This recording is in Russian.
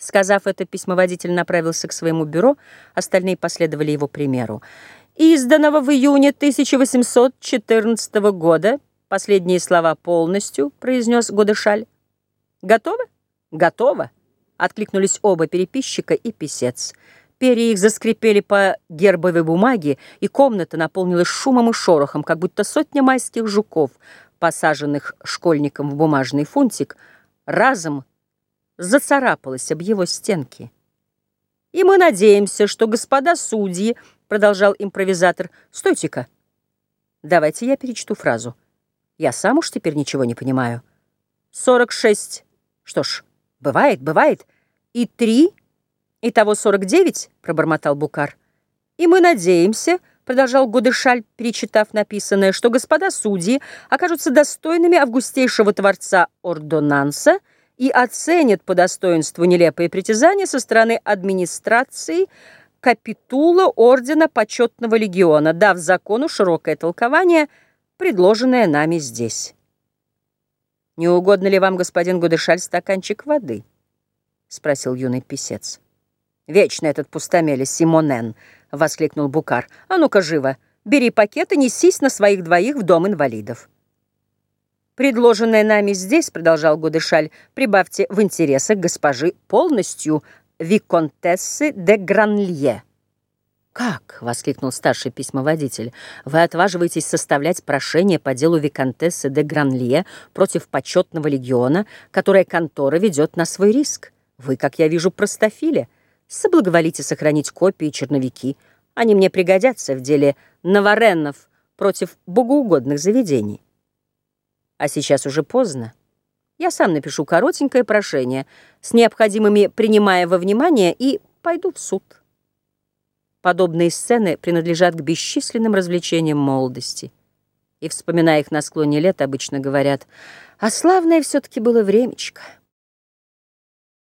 Сказав это, письмоводитель направился к своему бюро, остальные последовали его примеру. «Изданного в июне 1814 года, последние слова полностью», — произнес Годышаль. «Готово?» «Готово», — откликнулись оба переписчика и писец. Перья их заскрипели по гербовой бумаге, и комната наполнилась шумом и шорохом, как будто сотня майских жуков, посаженных школьником в бумажный фунтик, разом зацарапалась об его стенки. «И мы надеемся, что господа судьи», — продолжал импровизатор, — «стойте-ка, давайте я перечту фразу. Я сам уж теперь ничего не понимаю. Сорок шесть. Что ж, бывает, бывает. И три, итого сорок девять», — пробормотал Букар. «И мы надеемся», — продолжал Гудышаль, перечитав написанное, «что господа судьи окажутся достойными августейшего творца ордонанса, и оценит по достоинству нелепые притязания со стороны администрации капитула Ордена Почетного Легиона, дав закону широкое толкование, предложенное нами здесь. «Не угодно ли вам, господин Гудышаль, стаканчик воды?» — спросил юный писец. «Вечно этот пустомели Симонен!» — воскликнул Букар. «А ну-ка, живо! Бери пакет и несись на своих двоих в дом инвалидов». Предложенное нами здесь, продолжал Гудышаль, прибавьте в интересах госпожи полностью виконтессы де Гранлье. «Как?» — воскликнул старший письмоводитель. «Вы отваживаетесь составлять прошение по делу виконтессы де Гранлье против почетного легиона, которое контора ведет на свой риск. Вы, как я вижу, простофиля. Соблаговолите сохранить копии черновики. Они мне пригодятся в деле Наваренов против богоугодных заведений». А сейчас уже поздно. Я сам напишу коротенькое прошение с необходимыми принимая во внимание и пойду в суд. Подобные сцены принадлежат к бесчисленным развлечениям молодости. И, вспоминая их на склоне лет, обычно говорят, а славное все-таки было времечко.